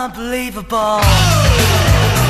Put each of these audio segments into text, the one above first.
unbelievable.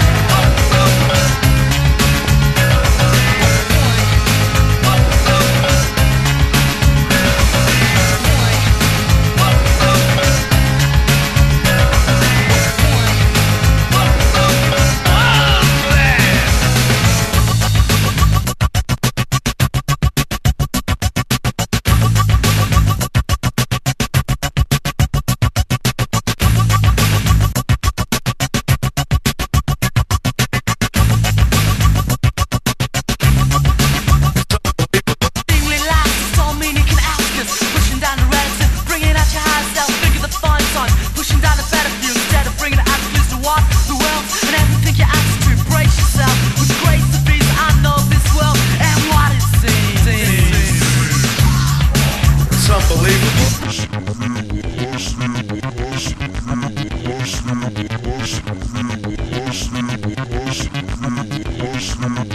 Krishna